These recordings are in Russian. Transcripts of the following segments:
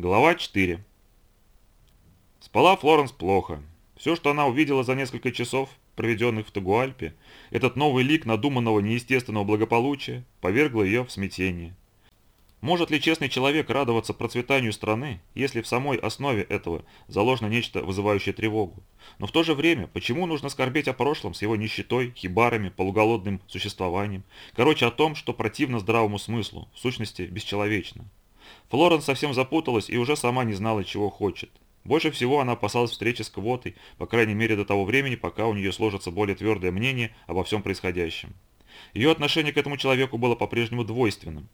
Глава 4. Спала Флоренс плохо. Все, что она увидела за несколько часов, проведенных в Тагуальпе, этот новый лик надуманного неестественного благополучия, повергло ее в смятение. Может ли честный человек радоваться процветанию страны, если в самой основе этого заложено нечто, вызывающее тревогу? Но в то же время, почему нужно скорбеть о прошлом с его нищетой, хибарами, полуголодным существованием? Короче, о том, что противно здравому смыслу, в сущности, бесчеловечно. Флоренс совсем запуталась и уже сама не знала, чего хочет. Больше всего она опасалась встречи с Квотой, по крайней мере до того времени, пока у нее сложится более твердое мнение обо всем происходящем. Ее отношение к этому человеку было по-прежнему двойственным.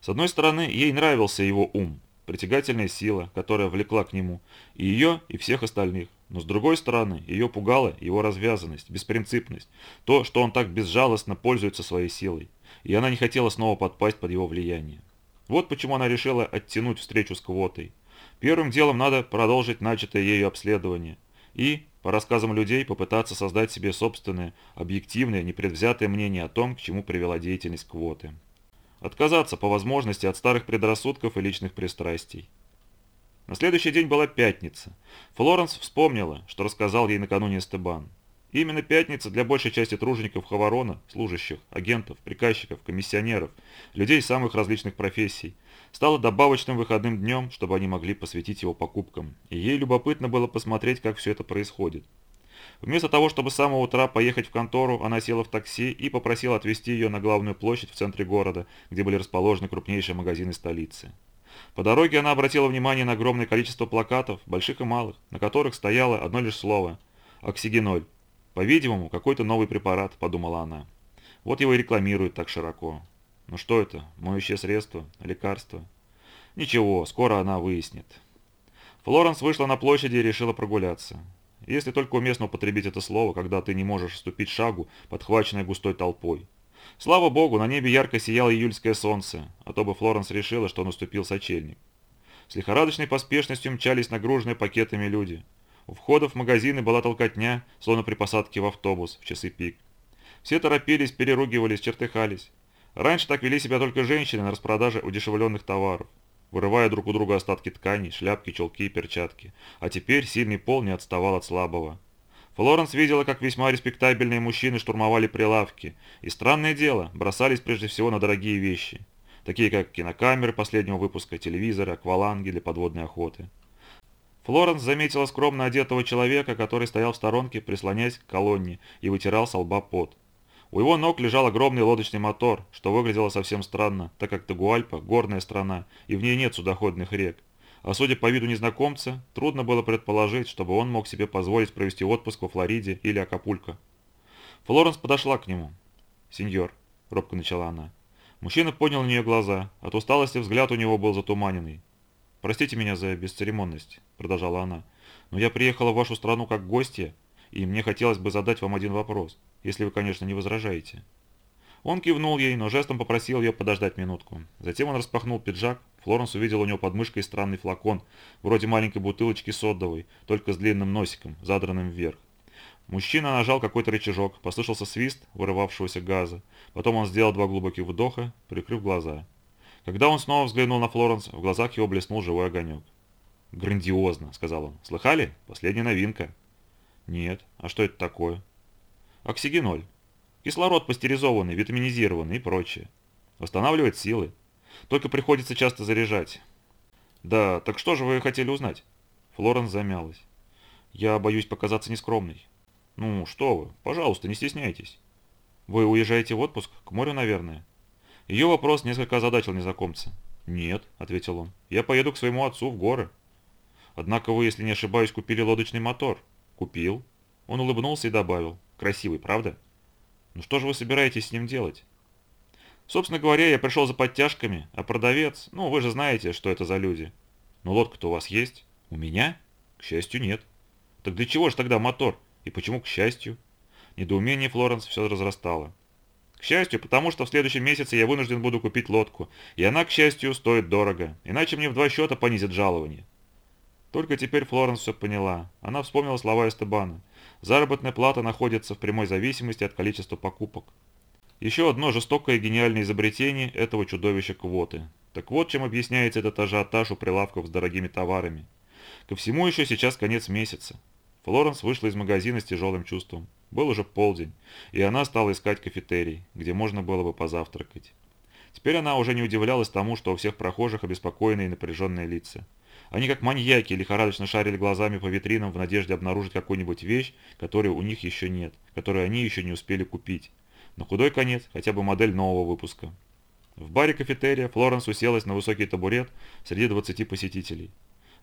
С одной стороны, ей нравился его ум, притягательная сила, которая влекла к нему, и ее, и всех остальных. Но с другой стороны, ее пугала его развязанность, беспринципность, то, что он так безжалостно пользуется своей силой, и она не хотела снова подпасть под его влияние. Вот почему она решила оттянуть встречу с Квотой. Первым делом надо продолжить начатое ею обследование и, по рассказам людей, попытаться создать себе собственное, объективное, непредвзятое мнение о том, к чему привела деятельность Квоты. Отказаться по возможности от старых предрассудков и личных пристрастий. На следующий день была пятница. Флоренс вспомнила, что рассказал ей накануне Эстебан. Именно пятница для большей части тружеников Хаварона, служащих, агентов, приказчиков, комиссионеров, людей самых различных профессий, стала добавочным выходным днем, чтобы они могли посвятить его покупкам, и ей любопытно было посмотреть, как все это происходит. Вместо того, чтобы с самого утра поехать в контору, она села в такси и попросила отвезти ее на главную площадь в центре города, где были расположены крупнейшие магазины столицы. По дороге она обратила внимание на огромное количество плакатов, больших и малых, на которых стояло одно лишь слово – оксигеноль. По-видимому, какой-то новый препарат, подумала она. Вот его и рекламируют так широко. Ну что это? Моющее средство? Лекарство? Ничего, скоро она выяснит. Флоренс вышла на площади и решила прогуляться. Если только уместно употребить это слово, когда ты не можешь ступить шагу, подхваченной густой толпой. Слава богу, на небе ярко сияло июльское солнце, а то бы Флоренс решила, что наступил сочельник. С лихорадочной поспешностью мчались нагруженные пакетами люди. У входа в магазины была толкотня, словно при посадке в автобус в часы пик. Все торопились, переругивались, чертыхались. Раньше так вели себя только женщины на распродаже удешевленных товаров, вырывая друг у друга остатки тканей, шляпки, чулки и перчатки. А теперь сильный пол не отставал от слабого. Флоренс видела, как весьма респектабельные мужчины штурмовали прилавки, и странное дело, бросались прежде всего на дорогие вещи, такие как кинокамеры последнего выпуска, телевизоры, акваланги для подводной охоты. Флоренс заметила скромно одетого человека, который стоял в сторонке, прислоняясь к колонне, и вытирал со лба пот. У его ног лежал огромный лодочный мотор, что выглядело совсем странно, так как Тагуальпа – горная страна, и в ней нет судоходных рек. А судя по виду незнакомца, трудно было предположить, чтобы он мог себе позволить провести отпуск во Флориде или Акапулько. Флоренс подошла к нему. «Сеньор», – робко начала она. Мужчина поднял на нее глаза. От усталости взгляд у него был затуманенный. «Простите меня за бесцеремонность», – продолжала она, – «но я приехала в вашу страну как гостья, и мне хотелось бы задать вам один вопрос, если вы, конечно, не возражаете». Он кивнул ей, но жестом попросил ее подождать минутку. Затем он распахнул пиджак. Флоренс увидел у него под мышкой странный флакон, вроде маленькой бутылочки содовой, только с длинным носиком, задранным вверх. Мужчина нажал какой-то рычажок, послышался свист вырывавшегося газа. Потом он сделал два глубоких вдоха, прикрыв глаза. Когда он снова взглянул на Флоренс, в глазах его блеснул живой огонек. «Грандиозно», — сказал он. «Слыхали? Последняя новинка». «Нет. А что это такое?» «Оксигеноль. Кислород пастеризованный, витаминизированный и прочее. Восстанавливает силы. Только приходится часто заряжать». «Да, так что же вы хотели узнать?» Флоренс замялась. «Я боюсь показаться нескромной». «Ну, что вы, пожалуйста, не стесняйтесь. Вы уезжаете в отпуск? К морю, наверное?» Ее вопрос несколько озадачил незнакомца. «Нет», — ответил он, — «я поеду к своему отцу в горы». «Однако вы, если не ошибаюсь, купили лодочный мотор». «Купил». Он улыбнулся и добавил. «Красивый, правда?» «Ну что же вы собираетесь с ним делать?» «Собственно говоря, я пришел за подтяжками, а продавец, ну, вы же знаете, что это за люди». «Но лодка-то у вас есть?» «У меня?» «К счастью, нет». «Так для чего же тогда мотор? И почему к счастью?» Недоумение Флоренс все разрастало. К счастью, потому что в следующем месяце я вынужден буду купить лодку, и она, к счастью, стоит дорого, иначе мне в два счета понизят жалование. Только теперь Флоренс все поняла. Она вспомнила слова Эстебана. Заработная плата находится в прямой зависимости от количества покупок. Еще одно жестокое и гениальное изобретение этого чудовища квоты. Так вот, чем объясняется этот ажиотаж у прилавков с дорогими товарами. Ко всему еще сейчас конец месяца. Флоренс вышла из магазина с тяжелым чувством. Был уже полдень, и она стала искать кафетерий, где можно было бы позавтракать. Теперь она уже не удивлялась тому, что у всех прохожих обеспокоенные и напряженные лица. Они как маньяки лихорадочно шарили глазами по витринам в надежде обнаружить какую-нибудь вещь, которой у них еще нет, которую они еще не успели купить. На худой конец хотя бы модель нового выпуска. В баре кафетерия Флоренс уселась на высокий табурет среди 20 посетителей.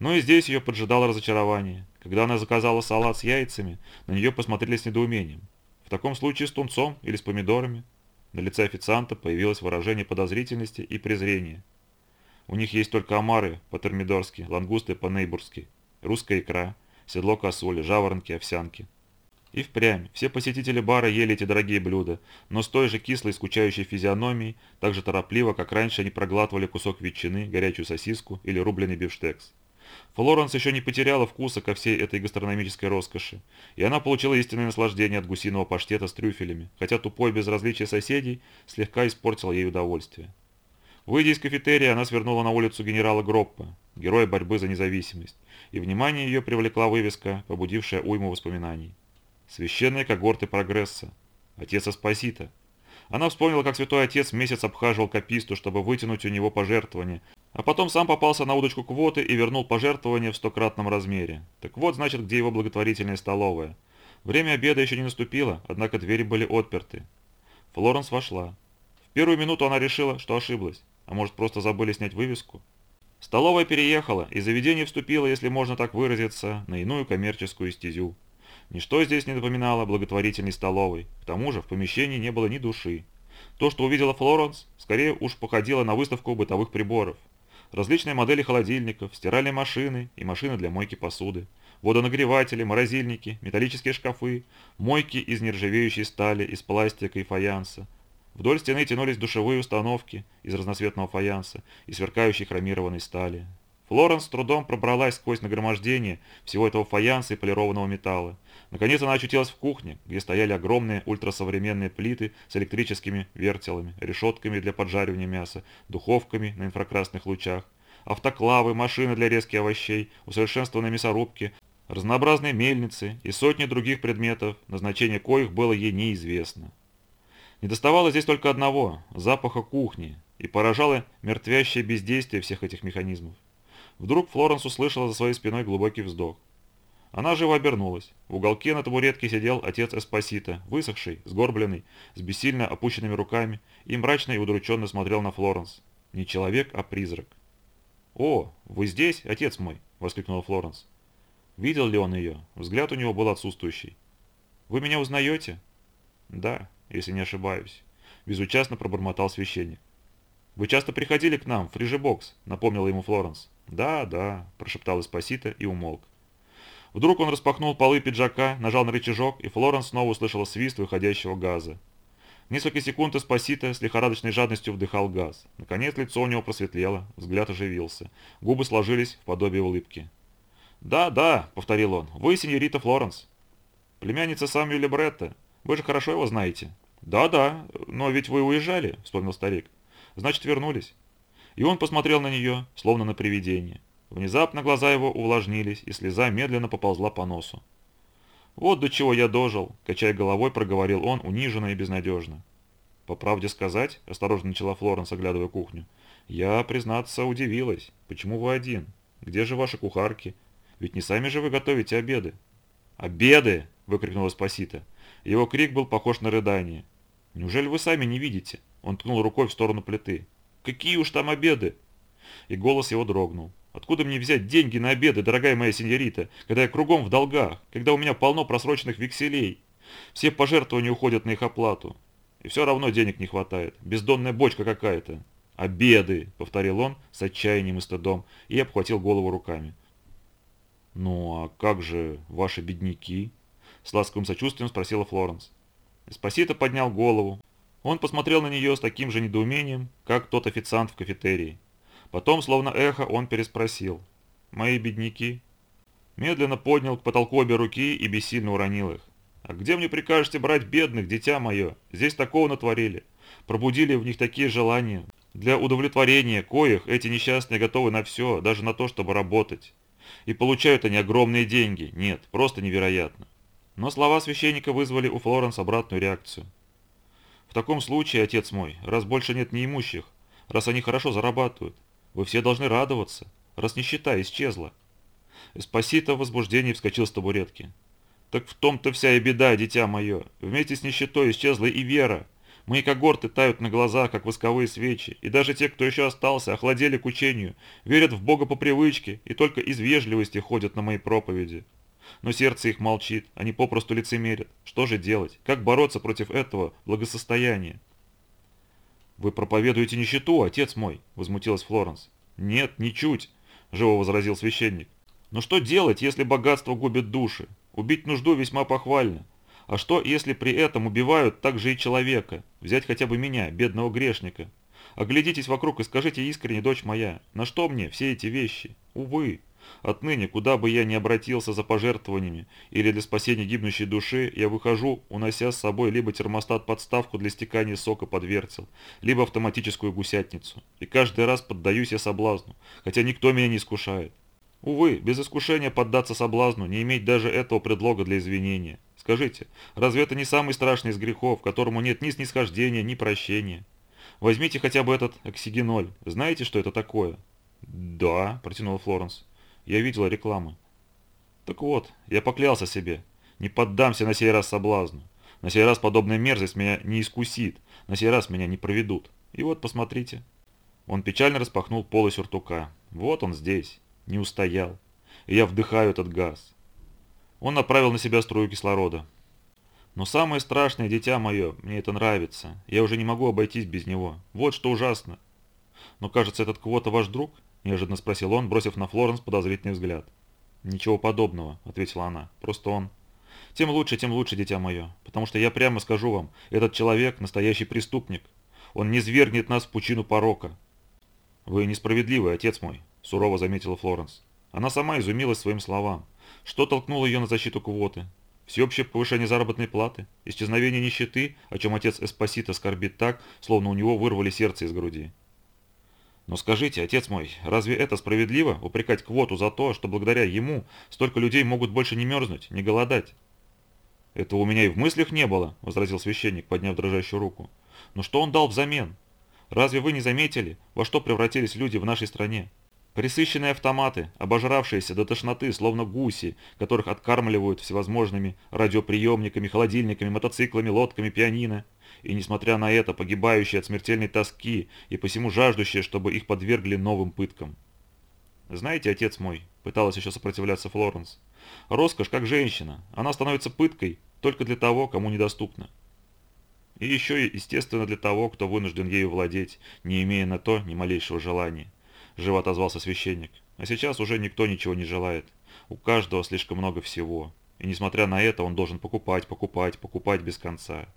Но и здесь ее поджидало разочарование. Когда она заказала салат с яйцами, на нее посмотрели с недоумением. В таком случае с тунцом или с помидорами. На лице официанта появилось выражение подозрительности и презрения. У них есть только омары по-термидорски, лангусты по-нейбурски, русская икра, седло косули, жаворонки, овсянки. И впрямь, все посетители бара ели эти дорогие блюда, но с той же кислой скучающей физиономией, так же торопливо, как раньше они проглатывали кусок ветчины, горячую сосиску или рубленый бифштекс. Флоренс еще не потеряла вкуса ко всей этой гастрономической роскоши, и она получила истинное наслаждение от гусиного паштета с трюфелями, хотя тупое безразличие соседей слегка испортило ей удовольствие. Выйдя из кафетерия, она свернула на улицу генерала Гроппа, героя борьбы за независимость, и внимание ее привлекла вывеска, побудившая уйму воспоминаний. Священные когорты прогресса. Отец Аспасита. Она вспомнила, как святой отец месяц обхаживал каписту, чтобы вытянуть у него пожертвование, а потом сам попался на удочку квоты и вернул пожертвование в стократном размере. Так вот, значит, где его благотворительная столовая. Время обеда еще не наступило, однако двери были отперты. Флоренс вошла. В первую минуту она решила, что ошиблась. А может, просто забыли снять вывеску? Столовая переехала, и заведение вступило, если можно так выразиться, на иную коммерческую стезю. Ничто здесь не напоминало благотворительной столовой. К тому же в помещении не было ни души. То, что увидела Флоренс, скорее уж походило на выставку бытовых приборов. Различные модели холодильников, стиральные машины и машины для мойки посуды, водонагреватели, морозильники, металлические шкафы, мойки из нержавеющей стали, из пластика и фаянса, Вдоль стены тянулись душевые установки из разноцветного фаянса и сверкающей хромированной стали. Флоренс с трудом пробралась сквозь нагромождение всего этого фаянса и полированного металла. Наконец она очутилась в кухне, где стояли огромные ультрасовременные плиты с электрическими вертелами, решетками для поджаривания мяса, духовками на инфракрасных лучах, автоклавы, машины для резки овощей, усовершенствованные мясорубки, разнообразные мельницы и сотни других предметов, назначение коих было ей неизвестно. Не доставало здесь только одного – запаха кухни, и поражало мертвящее бездействие всех этих механизмов. Вдруг Флоренс услышала за своей спиной глубокий вздох. Она живо обернулась. В уголке на табуретке сидел отец Эспосита, высохший, сгорбленный, с бессильно опущенными руками, и мрачно и удрученно смотрел на Флоренс. Не человек, а призрак. «О, вы здесь, отец мой!» – воскликнула Флоренс. Видел ли он ее? Взгляд у него был отсутствующий. «Вы меня узнаете?» «Да», если не ошибаюсь», – безучастно пробормотал священник. «Вы часто приходили к нам, в фрижебокс», – напомнила ему Флоренс. «Да, да», – прошептал Эспосито и умолк. Вдруг он распахнул полы пиджака, нажал на рычажок, и Флоренс снова услышала свист выходящего газа. Несколько секунд Эспосито с лихорадочной жадностью вдыхал газ. Наконец лицо у него просветлело, взгляд оживился. Губы сложились в подобие улыбки. «Да, да», — повторил он, — «вы сеньорита Флоренс». «Племянница Самюэля Бретта. Вы же хорошо его знаете». «Да-да, но ведь вы уезжали», — вспомнил старик. «Значит, вернулись». И он посмотрел на нее, словно на привидение. Внезапно глаза его увлажнились, и слеза медленно поползла по носу. «Вот до чего я дожил», — качая головой, проговорил он униженно и безнадежно. «По правде сказать», — осторожно начала Флоренс, оглядывая кухню, — «я, признаться, удивилась. Почему вы один? Где же ваши кухарки? Ведь не сами же вы готовите обеды». «Обеды!» — выкрикнула Спасита. Его крик был похож на рыдание. «Неужели вы сами не видите?» Он ткнул рукой в сторону плиты. «Какие уж там обеды!» И голос его дрогнул. «Откуда мне взять деньги на обеды, дорогая моя сеньорита, когда я кругом в долгах, когда у меня полно просроченных векселей? Все пожертвования уходят на их оплату. И все равно денег не хватает. Бездонная бочка какая-то». «Обеды!» — повторил он с отчаянием и стыдом и обхватил голову руками. «Ну а как же ваши бедняки?» С ласковым сочувствием спросила Флоренс. Эспосито поднял голову. Он посмотрел на нее с таким же недоумением, как тот официант в кафетерии. Потом, словно эхо, он переспросил. «Мои бедняки?» Медленно поднял к потолку обе руки и бессильно уронил их. «А где мне прикажете брать бедных, дитя мое? Здесь такого натворили. Пробудили в них такие желания. Для удовлетворения коих эти несчастные готовы на все, даже на то, чтобы работать. И получают они огромные деньги. Нет, просто невероятно. Но слова священника вызвали у Флоренс обратную реакцию. В таком случае, отец мой, раз больше нет неимущих, раз они хорошо зарабатывают, вы все должны радоваться, раз нищета исчезла. Эспосито в возбуждении вскочил с табуретки. Так в том-то вся и беда, дитя мое. Вместе с нищетой исчезла и вера. Мои когорты тают на глазах, как восковые свечи, и даже те, кто еще остался, охладели к учению, верят в Бога по привычке и только из вежливости ходят на мои проповеди. Но сердце их молчит, они попросту лицемерят. Что же делать? Как бороться против этого благосостояния? «Вы проповедуете нищету, отец мой», – возмутилась Флоренс. «Нет, ничуть», – живо возразил священник. «Но что делать, если богатство губит души? Убить нужду весьма похвально. А что, если при этом убивают также и человека? Взять хотя бы меня, бедного грешника. Оглядитесь вокруг и скажите искренне, дочь моя, на что мне все эти вещи? Увы. Отныне, куда бы я ни обратился за пожертвованиями или для спасения гибнущей души, я выхожу, унося с собой либо термостат-подставку для стекания сока под верцел, либо автоматическую гусятницу. И каждый раз поддаюсь я соблазну, хотя никто меня не искушает. Увы, без искушения поддаться соблазну, не иметь даже этого предлога для извинения. Скажите, разве это не самый страшный из грехов, которому нет ни снисхождения, ни прощения? Возьмите хотя бы этот оксигеноль. Знаете, что это такое? Да, протянул Флоренс. Я видела рекламу. Так вот, я поклялся себе. Не поддамся на сей раз соблазну. На сей раз подобная мерзость меня не искусит. На сей раз меня не проведут. И вот, посмотрите. Он печально распахнул полы сюртука. Вот он здесь. Не устоял. И я вдыхаю этот газ. Он направил на себя струю кислорода. Но самое страшное, дитя мое, мне это нравится. Я уже не могу обойтись без него. Вот что ужасно. Но кажется, этот кого-то ваш друг? Неожиданно спросил он, бросив на Флоренс подозрительный взгляд. «Ничего подобного», — ответила она. «Просто он...» «Тем лучше, тем лучше, дитя мое. Потому что я прямо скажу вам, этот человек — настоящий преступник. Он не свергнет нас в пучину порока». «Вы несправедливый, отец мой», — сурово заметила Флоренс. Она сама изумилась своим словам. Что толкнуло ее на защиту квоты? Всеобщее повышение заработной платы? Исчезновение нищеты, о чем отец Эспосито скорбит так, словно у него вырвали сердце из груди? Но скажите, отец мой, разве это справедливо, упрекать квоту за то, что благодаря ему столько людей могут больше не мерзнуть, не голодать? «Этого у меня и в мыслях не было», – возразил священник, подняв дрожащую руку. «Но что он дал взамен? Разве вы не заметили, во что превратились люди в нашей стране? Присыщенные автоматы, обожравшиеся до тошноты, словно гуси, которых откармливают всевозможными радиоприемниками, холодильниками, мотоциклами, лодками, пианино. И несмотря на это, погибающие от смертельной тоски и посему жаждущие, чтобы их подвергли новым пыткам. «Знаете, отец мой», — пыталась еще сопротивляться Флоренс, — «роскошь как женщина, она становится пыткой только для того, кому недоступна. И еще, естественно, для того, кто вынужден ею владеть, не имея на то ни малейшего желания» живо отозвался священник. А сейчас уже никто ничего не желает. У каждого слишком много всего. И несмотря на это, он должен покупать, покупать, покупать без конца.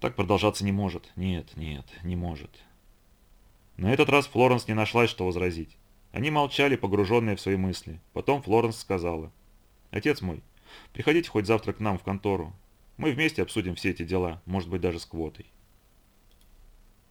Так продолжаться не может. Нет, нет, не может. На этот раз Флоренс не нашлась, что возразить. Они молчали, погруженные в свои мысли. Потом Флоренс сказала. «Отец мой, приходите хоть завтра к нам в контору. Мы вместе обсудим все эти дела, может быть, даже с квотой».